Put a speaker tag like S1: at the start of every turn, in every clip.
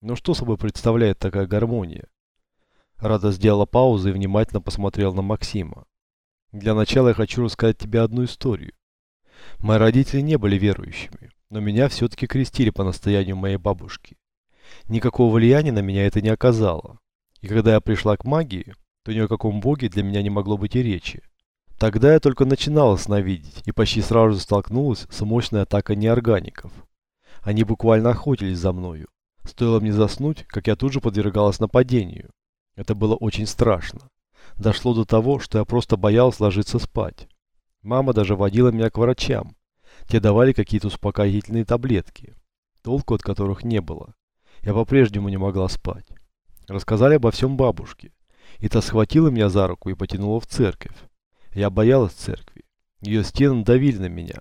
S1: Но что собой представляет такая гармония? Рада сделала паузу и внимательно посмотрела на Максима. Для начала я хочу рассказать тебе одну историю. Мои родители не были верующими, но меня все-таки крестили по настоянию моей бабушки. Никакого влияния на меня это не оказало. И когда я пришла к магии, то ни о каком боге для меня не могло быть и речи. Тогда я только начинала сновидеть и почти сразу столкнулась с мощной атакой неоргаников. Они буквально охотились за мною. Стоило мне заснуть, как я тут же подвергалась нападению. Это было очень страшно. Дошло до того, что я просто боялась ложиться спать. Мама даже водила меня к врачам. Те давали какие-то успокоительные таблетки, толку от которых не было. Я по-прежнему не могла спать. Рассказали обо всем бабушке. И та схватила меня за руку и потянула в церковь. Я боялась церкви. Ее стены давили на меня.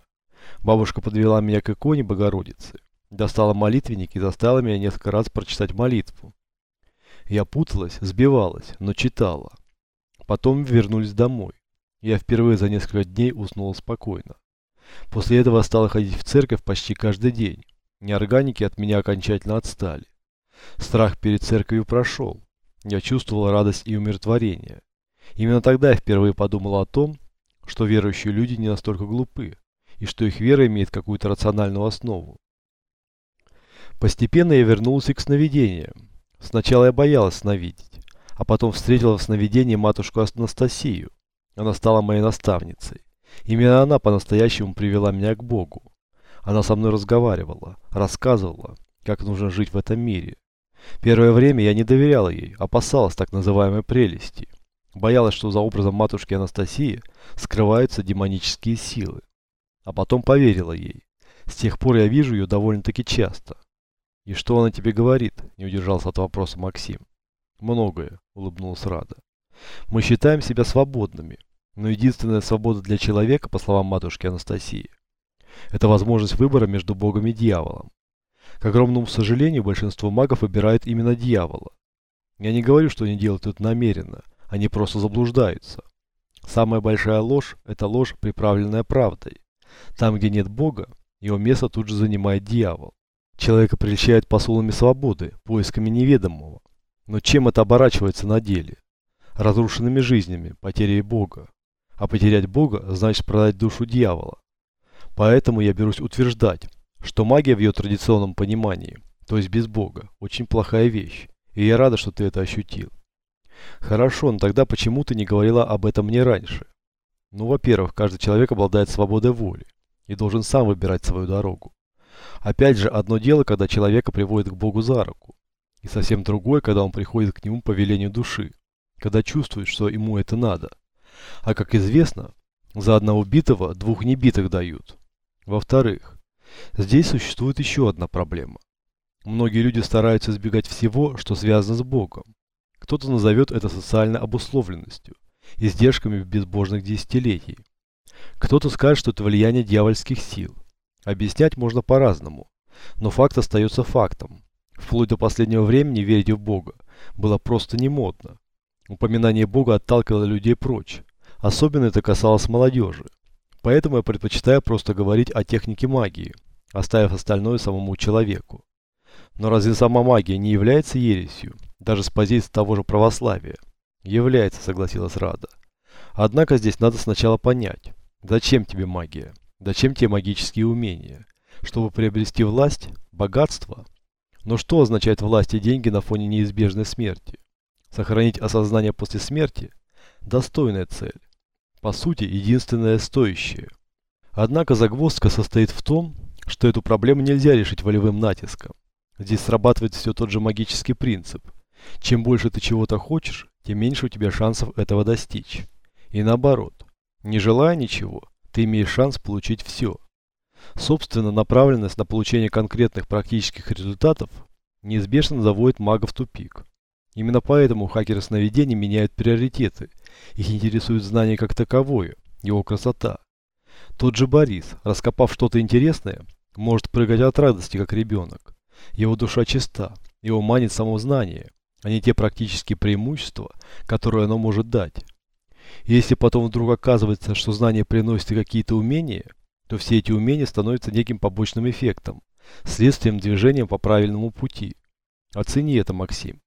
S1: Бабушка подвела меня к иконе Богородицы, достала молитвенник и заставила меня несколько раз прочитать молитву. Я путалась, сбивалась, но читала. Потом вернулись домой. Я впервые за несколько дней уснула спокойно. После этого стала ходить в церковь почти каждый день. Неорганики от меня окончательно отстали. Страх перед церковью прошел. Я чувствовала радость и умиротворение. Именно тогда я впервые подумала о том, что верующие люди не настолько глупы, и что их вера имеет какую-то рациональную основу. Постепенно я вернулся к сновидениям. Сначала я боялась сновидеть, а потом встретила в сновидении матушку Анастасию. Она стала моей наставницей. Именно она по-настоящему привела меня к Богу. Она со мной разговаривала, рассказывала, как нужно жить в этом мире. Первое время я не доверяла ей, опасалась так называемой прелести. Боялась, что за образом матушки Анастасии скрываются демонические силы. А потом поверила ей. С тех пор я вижу ее довольно-таки часто. «И что она тебе говорит?» – не удержался от вопроса Максим. «Многое», – улыбнулась Рада. «Мы считаем себя свободными, но единственная свобода для человека, по словам матушки Анастасии, это возможность выбора между Богом и дьяволом. К огромному сожалению, большинство магов выбирают именно дьявола. Я не говорю, что они делают это намеренно – они просто заблуждаются. Самая большая ложь – это ложь, приправленная правдой. Там, где нет Бога, его место тут же занимает дьявол. Человека прельщает посулами свободы, поисками неведомого. Но чем это оборачивается на деле? Разрушенными жизнями, потерей Бога. А потерять Бога значит продать душу дьявола. Поэтому я берусь утверждать, что магия в ее традиционном понимании, то есть без Бога, очень плохая вещь. И я рада, что ты это ощутил. Хорошо, но тогда почему ты не говорила об этом мне раньше? Ну, во-первых, каждый человек обладает свободой воли и должен сам выбирать свою дорогу. Опять же, одно дело, когда человека приводит к Богу за руку, и совсем другое, когда он приходит к нему по велению души, когда чувствует, что ему это надо. А как известно, за одного битого двух небитых дают. Во-вторых, здесь существует еще одна проблема. Многие люди стараются избегать всего, что связано с Богом. Кто-то назовет это социальной обусловленностью, издержками безбожных десятилетий. Кто-то скажет, что это влияние дьявольских сил. Объяснять можно по-разному, но факт остается фактом. Вплоть до последнего времени верить в Бога было просто не модно. Упоминание Бога отталкивало людей прочь. Особенно это касалось молодежи. Поэтому я предпочитаю просто говорить о технике магии, оставив остальное самому человеку. Но разве сама магия не является ересью? даже с позиции того же православия. Является, согласилась Рада. Однако здесь надо сначала понять, зачем тебе магия, зачем тебе магические умения, чтобы приобрести власть, богатство. Но что означает власть и деньги на фоне неизбежной смерти? Сохранить осознание после смерти – достойная цель. По сути, единственная стоящая. Однако загвоздка состоит в том, что эту проблему нельзя решить волевым натиском. Здесь срабатывает все тот же магический принцип – чем больше ты чего-то хочешь, тем меньше у тебя шансов этого достичь. И наоборот, не желая ничего, ты имеешь шанс получить все. Собственно, направленность на получение конкретных практических результатов неизбежно заводит мага в тупик. Именно поэтому хакеры сновидений меняют приоритеты. Их интересует знание как таковое, его красота. Тот же Борис, раскопав что-то интересное, может прыгать от радости, как ребенок. Его душа чиста, его манит само знание а не те практические преимущества, которые оно может дать. Если потом вдруг оказывается, что знание приносит какие-то умения, то все эти умения становятся неким побочным эффектом, следствием движения по правильному пути. Оцени это, Максим.